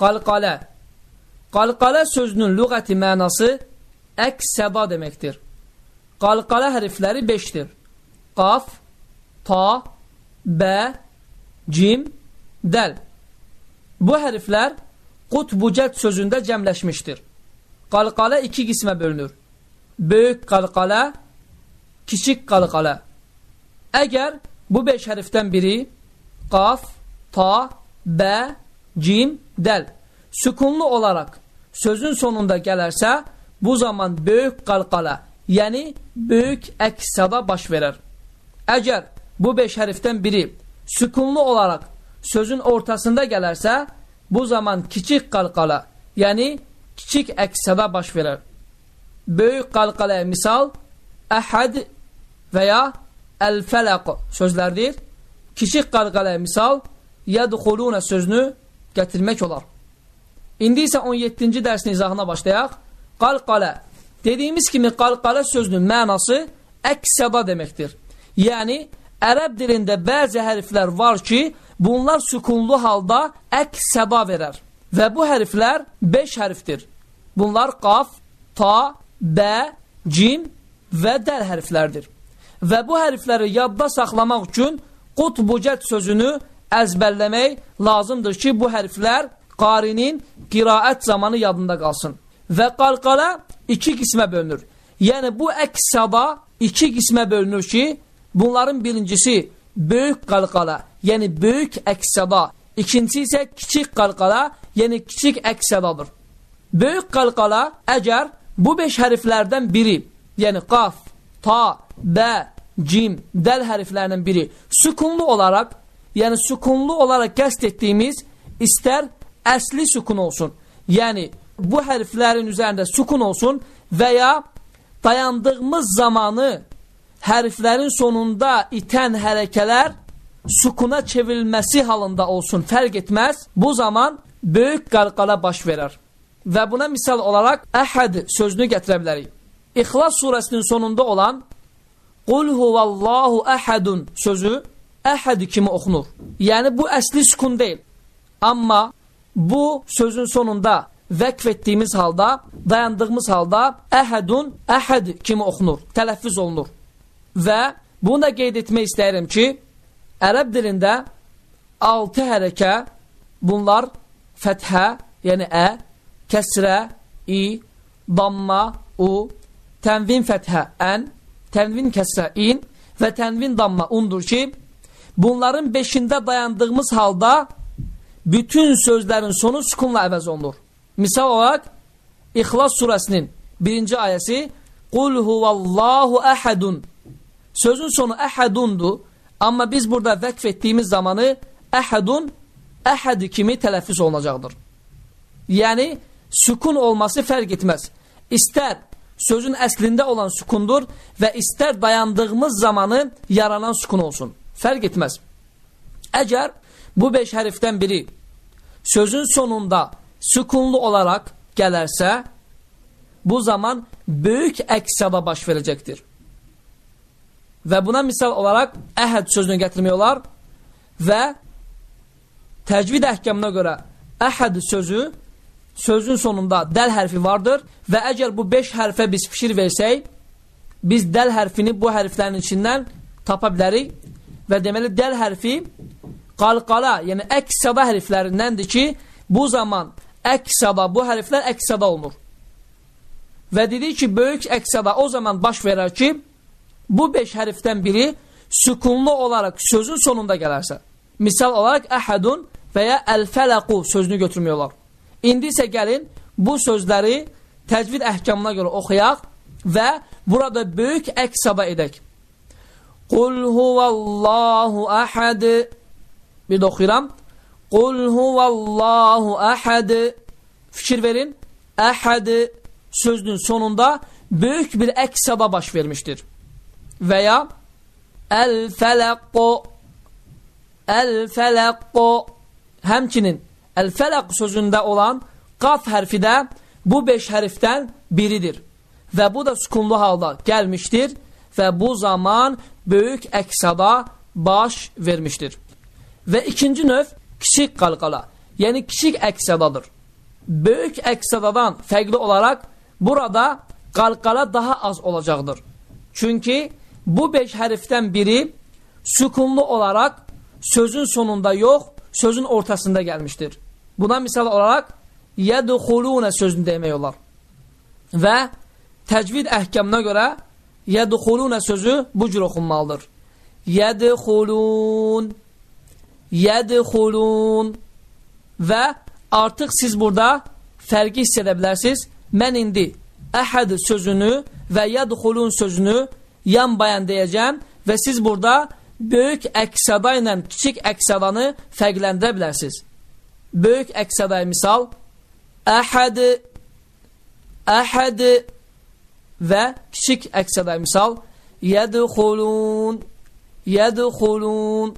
Qalqalə. Qalqalə sözünün lüğəti mənası əks-səda deməkdir. Qalqalə hərfləri 5-dir. Qaf, ta, bə, cim, dəl. Bu hərflər qutbucət sözündə cəmləşmişdir. Qalqalə iki qismə bölünür. Böyük qalqalə, kiçik qalqalə. Əgər bu beş hərfdən biri qaf, ta, bə, cim, dəl sükunlu olaraq sözün sonunda gələrsə, bu zaman böyük qalqala, yəni böyük əks-səda baş verər. Əgər bu beş hərfdən biri sükunlu olaraq sözün ortasında gələrsə, bu zaman kiçik qalqala, yəni kiçik əks-səda baş verər. Böyük qalqalaya misal əhəd və ya əl-fələq sözlərdir. Kiçik qalqalaya misal yədxulunə sözünü gətirmək olar. İndi isə 17-ci dərsin izahına başlayaq. Qalqalə. Dediyimiz kimi qalqalə sözünün mənası əks-səda deməkdir. Yəni, ərəb dilində bəzi hərflər var ki, bunlar sükunlu halda əks-səda verər. Və bu hərflər 5 hərfdir. Bunlar qaf, ta, bə, cim və dəl hərflərdir. Və bu hərfləri yadda saxlamaq üçün qutbucət sözünü əzbərləmək lazımdır ki, bu hərflər qarinin qiraət zamanı yadında qalsın. Və qalqala iki qismə bölünür. Yəni, bu əks-səda iki qismə bölünür ki, bunların birincisi böyük qalqala, yəni böyük əks-səda. İkincisi isə kiçik qalqala, yəni kiçik əks-sədadır. Böyük qalqala əgər bu beş hərflərdən biri, yəni qaf, ta, bə, cim, dəl hərflərinin biri sükunlu olaraq, yəni sükunlu olaraq qəst etdiyimiz istər əsli sukun olsun. Yəni, bu hərflərin üzərində sukun olsun və ya dayandığımız zamanı hərflərin sonunda itən hərəkələr sukuna çevrilməsi halında olsun, fərq etməz. Bu zaman böyük qarqala baş verər. Və buna misal olaraq əhəd sözünü gətirə bilərik. İxlas surəsinin sonunda olan Qul huvallahu əhədun sözü əhəd kimi oxunur. Yəni, bu əsli sukun deyil. Amma bu sözün sonunda vəqf etdiyimiz halda, dayandığımız halda əhədun, əhəd kimi oxunur, tələffüz olunur. Və bunu da qeyd etmək istəyirəm ki, ərəb dilində 6 hərəkə, bunlar fəthə, yəni ə, kəsrə, i, damma, u, tənvin fəthə, ən, tənvin kəsrə, in və tənvin damma, undur ki, bunların beşində dayandığımız halda bütün sözlərin sonu sükunla əvəz olunur. Misal olaraq, İxlas surəsinin birinci ayəsi Qul huvallahu əhədun Sözün sonu əhədundur, amma biz burada vəqf etdiyimiz zamanı əhədun əhəd kimi tələffüz olunacaqdır. Yəni, sükun olması fərq etməz. İstər sözün əslində olan sükundur və istər dayandığımız zamanı yaranan sükun olsun. Fərq etməz. Əgər bu beş hərfdən biri sözün sonunda sükunlu olaraq gələrsə, bu zaman böyük əksada baş verəcəkdir. Və buna misal olaraq əhəd sözünü gətirmək olar və təcvid əhkamına görə əhəd sözü sözün sonunda dəl hərfi vardır və əgər bu 5 hərfə biz fikir versək, biz dəl hərfini bu hərflərin içindən tapa bilərik və deməli dəl hərfi qalqala, yəni əks-səda hərflərindəndir ki, bu zaman əks-səda, bu hərflər əks-səda olunur. Və dedik ki, böyük əks-səda o zaman baş verər ki, bu beş hərfdən biri sükunlu olaraq sözün sonunda gələrsə. Misal olaraq əhədun və ya əl-fələqu sözünü götürmək olar. İndi isə gəlin, bu sözləri təcvid əhkamına görə oxuyaq və burada böyük əks-səda edək. Qul huvallahu əhəd Bir də oxuyuram. Qul huvallahu əhəd. Fikir verin. Əhəd sözünün sonunda böyük bir əksada baş vermişdir. Və ya əl-fələqqo əl-fələqqo həmçinin əl-fələq sözündə olan qaf hərfi də bu beş hərfdən biridir. Və bu da sükunlu halda gəlmişdir və bu zaman böyük əksada baş vermişdir. Və ikinci növ kiçik qalqala. Yəni, kiçik əksədadır. Böyük əksədadan fərqli olaraq burada qalqala daha az olacaqdır. Çünki bu beş hərfdən biri sükunlu olaraq sözün sonunda yox, sözün ortasında gəlmişdir. Buna misal olaraq yədxulunə sözünü demək olar. Və təcvid əhkamına görə yədxulunə sözü bu cür oxunmalıdır. Yədxulun Yədxulun və artıq siz burada fərqi hiss edə bilərsiniz. Mən indi əhəd sözünü və yədxulun sözünü yan bayan deyəcəm və siz burada böyük əksəda ilə kiçik əksədanı fərqləndirə bilərsiniz. Böyük əksədaya misal əhəd əhəd və kiçik əksədaya misal yədxulun yədxulun